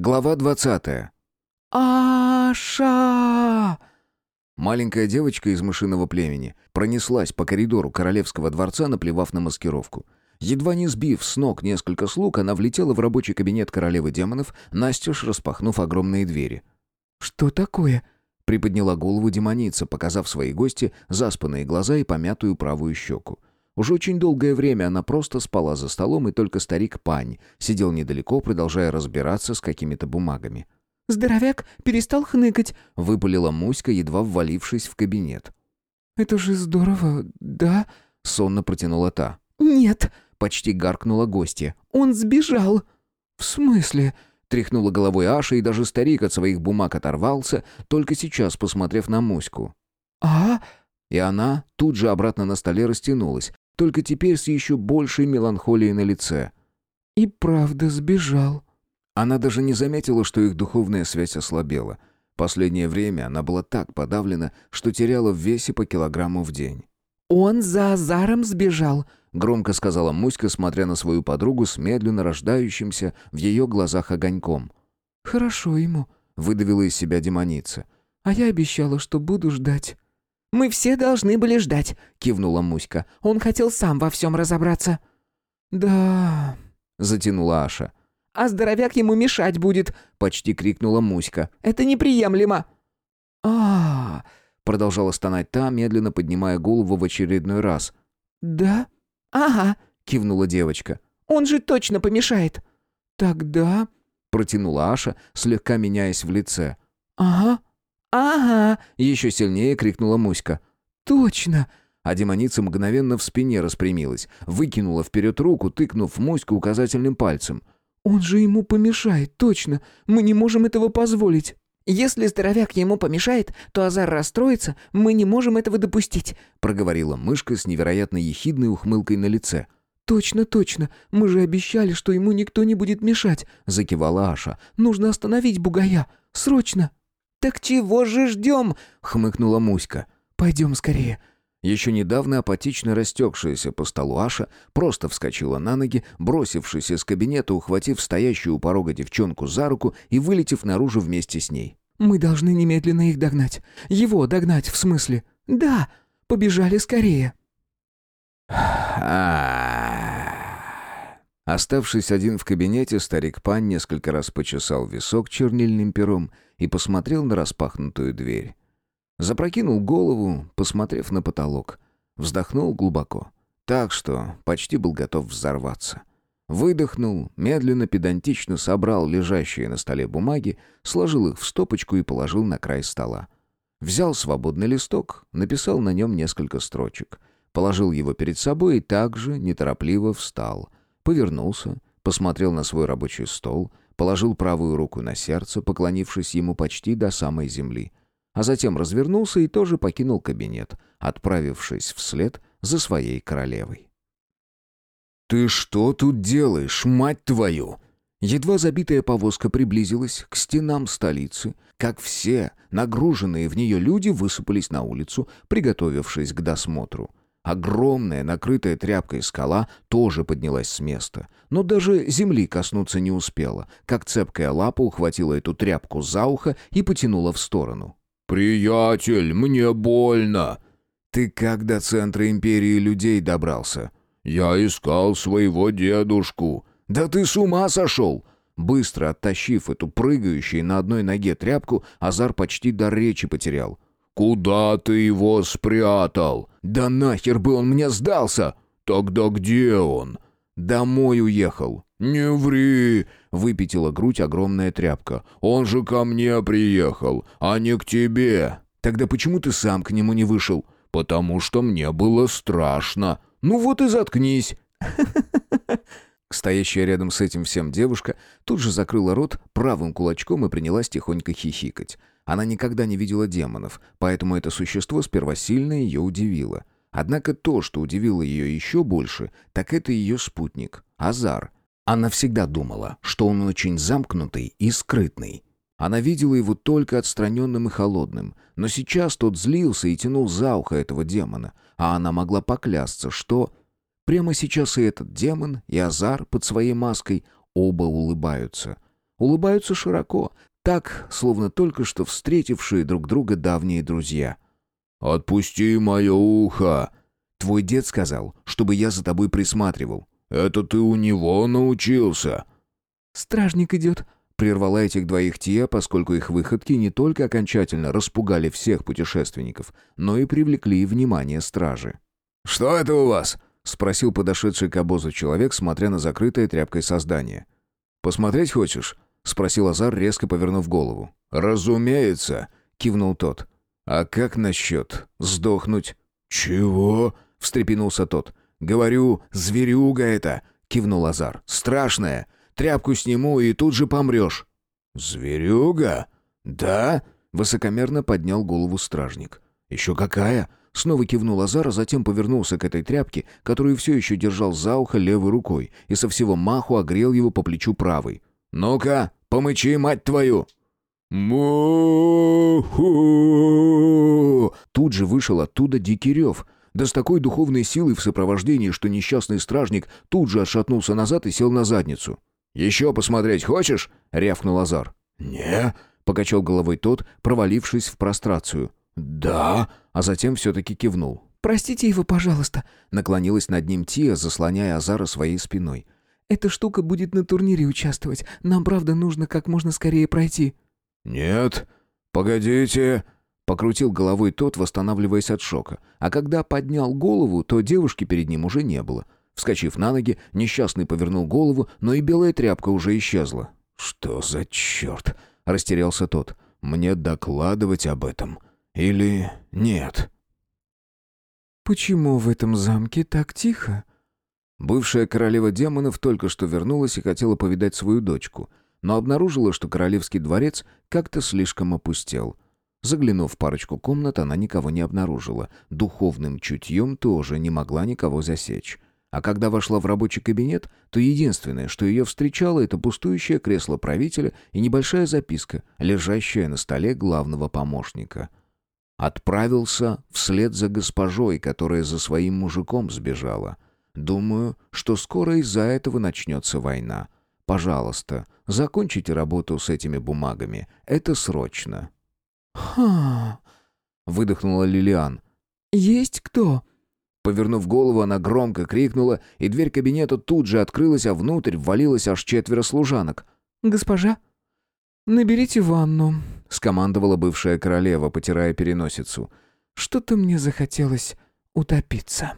Глава двадцатая. «Аша!» Маленькая девочка из мышиного племени пронеслась по коридору королевского дворца, наплевав на маскировку. Едва не сбив с ног несколько слуг, она влетела в рабочий кабинет королевы демонов, настежь распахнув огромные двери. «Что такое?» — приподняла голову демоница, показав своей гости заспанные глаза и помятую правую щеку. Уже очень долгое время она просто спала за столом, и только старик Пань сидел недалеко, продолжая разбираться с какими-то бумагами. «Здоровяк перестал хныкать», — выпалила Муська, едва ввалившись в кабинет. «Это же здорово, да?» — сонно протянула та. «Нет», — почти гаркнула гостья. «Он сбежал». «В смысле?» — тряхнула головой Аша, и даже старик от своих бумаг оторвался, только сейчас посмотрев на Муську. «А?» И она тут же обратно на столе растянулась, только теперь с еще большей меланхолией на лице. «И правда сбежал». Она даже не заметила, что их духовная связь ослабела. Последнее время она была так подавлена, что теряла в весе по килограмму в день. «Он за Азаром сбежал», — громко сказала Муська, смотря на свою подругу с медленно рождающимся в ее глазах огоньком. «Хорошо ему», — выдавила из себя демоница. «А я обещала, что буду ждать». «Мы все должны были ждать», — кивнула Муська. «Он хотел сам во всем разобраться». «Да...» — затянула Аша. «А здоровяк ему мешать будет», — почти крикнула Муська. «Это неприемлемо». «А...» — продолжала стонать та, медленно поднимая голову в очередной раз. «Да?» «Ага», — кивнула девочка. «Он же точно помешает». «Тогда...» — протянула Аша, слегка меняясь в лице. «Ага». «Ага!» — еще сильнее крикнула Муська. «Точно!» А демоница мгновенно в спине распрямилась, выкинула вперед руку, тыкнув Муську указательным пальцем. «Он же ему помешает, точно! Мы не можем этого позволить!» «Если здоровяк ему помешает, то Азар расстроится, мы не можем этого допустить», — проговорила мышка с невероятно ехидной ухмылкой на лице. «Точно, точно! Мы же обещали, что ему никто не будет мешать!» — закивала Аша. «Нужно остановить бугая! Срочно!» «Так чего же ждем?» — хмыкнула Муська. «Пойдем скорее». Еще недавно апатично растекшаяся по столу Аша просто вскочила на ноги, бросившись из кабинета, ухватив стоящую у порога девчонку за руку и вылетев наружу вместе с ней. «Мы должны немедленно их догнать. Его догнать, в смысле?» «Да, побежали скорее». Оставшись один в кабинете, старик Пан несколько раз почесал висок чернильным пером и посмотрел на распахнутую дверь. Запрокинул голову, посмотрев на потолок. Вздохнул глубоко, так что почти был готов взорваться. Выдохнул, медленно, педантично собрал лежащие на столе бумаги, сложил их в стопочку и положил на край стола. Взял свободный листок, написал на нем несколько строчек. Положил его перед собой и также неторопливо встал — Повернулся, посмотрел на свой рабочий стол, положил правую руку на сердце, поклонившись ему почти до самой земли. А затем развернулся и тоже покинул кабинет, отправившись вслед за своей королевой. «Ты что тут делаешь, мать твою?» Едва забитая повозка приблизилась к стенам столицы, как все, нагруженные в нее люди, высыпались на улицу, приготовившись к досмотру. Огромная, накрытая тряпкой скала тоже поднялась с места, но даже земли коснуться не успела, как цепкая лапа ухватила эту тряпку за ухо и потянула в сторону. «Приятель, мне больно!» «Ты как до центра империи людей добрался?» «Я искал своего дедушку». «Да ты с ума сошел!» Быстро оттащив эту прыгающую на одной ноге тряпку, Азар почти до речи потерял. «Куда ты его спрятал?» «Да нахер бы он мне сдался!» «Тогда где он?» «Домой уехал». «Не ври!» — выпятила грудь огромная тряпка. «Он же ко мне приехал, а не к тебе!» «Тогда почему ты сам к нему не вышел?» «Потому что мне было страшно». «Ну вот и заткнись!» Стоящая рядом с этим всем девушка тут же закрыла рот правым кулачком и принялась тихонько хихикать. Она никогда не видела демонов, поэтому это существо сперва сильно ее удивило. Однако то, что удивило ее еще больше, так это ее спутник, Азар. Она всегда думала, что он очень замкнутый и скрытный. Она видела его только отстраненным и холодным, но сейчас тот злился и тянул за ухо этого демона, а она могла поклясться, что... Прямо сейчас и этот демон, и Азар под своей маской оба улыбаются — улыбаются широко, так, словно только что встретившие друг друга давние друзья. «Отпусти мое ухо!» «Твой дед сказал, чтобы я за тобой присматривал». «Это ты у него научился?» «Стражник идет», — прервала этих двоих Тия, поскольку их выходки не только окончательно распугали всех путешественников, но и привлекли внимание стражи. «Что это у вас?» — спросил подошедший к обозу человек, смотря на закрытое тряпкой создание. «Посмотреть хочешь?» — спросил Азар, резко повернув голову. «Разумеется», — кивнул тот. «А как насчет сдохнуть?» «Чего?» — встрепенулся тот. «Говорю, зверюга это!» — кивнул Азар. «Страшная! Тряпку сниму, и тут же помрешь!» «Зверюга? Да?» — высокомерно поднял голову стражник. «Еще какая?» — снова кивнул Азар, а затем повернулся к этой тряпке, которую все еще держал за ухо левой рукой, и со всего маху огрел его по плечу правой. «Ну-ка, помычи, мать твою!» «Му-ху!» Тут же вышел оттуда дикий рев — да с такой духовной силой в сопровождении, что несчастный стражник тут же отшатнулся назад и сел на задницу. «Еще посмотреть хочешь?» — рявкнул Азар. «Не», — покачал головой тот, провалившись в прострацию. «Да», а затем все-таки кивнул. «Простите его, пожалуйста», — наклонилась над ним Тия, заслоняя Азара своей спиной. «Эта штука будет на турнире участвовать. Нам, правда, нужно как можно скорее пройти». «Нет, погодите», Покрутил головой тот, восстанавливаясь от шока. А когда поднял голову, то девушки перед ним уже не было. Вскочив на ноги, несчастный повернул голову, но и белая тряпка уже исчезла. «Что за черт?» — растерялся тот. «Мне докладывать об этом? Или нет?» «Почему в этом замке так тихо?» Бывшая королева демонов только что вернулась и хотела повидать свою дочку, но обнаружила, что королевский дворец как-то слишком опустел — Заглянув в парочку комнат, она никого не обнаружила. Духовным чутьем тоже не могла никого засечь. А когда вошла в рабочий кабинет, то единственное, что ее встречало, это пустующее кресло правителя и небольшая записка, лежащая на столе главного помощника. Отправился вслед за госпожой, которая за своим мужиком сбежала. Думаю, что скоро из-за этого начнется война. Пожалуйста, закончите работу с этими бумагами. Это срочно. «Ха!» — выдохнула Лилиан. «Есть кто?» Повернув голову, она громко крикнула, и дверь кабинета тут же открылась, а внутрь ввалилось аж четверо служанок. «Госпожа, наберите ванну», — скомандовала бывшая королева, потирая переносицу. «Что-то мне захотелось утопиться».